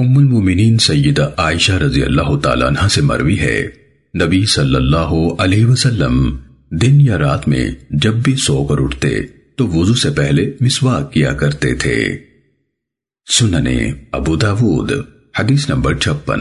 ام المومنین سیدہ عائشہ رضی اللہ تعالیٰ عنہ سے مروی ہے۔ نبی صلی اللہ علیہ وسلم دن یا رات میں جب بھی سو کر اٹھتے تو وضو سے پہلے مسواک کیا کرتے تھے۔ سننے ابو داود، حدیث نمبر چھپن۔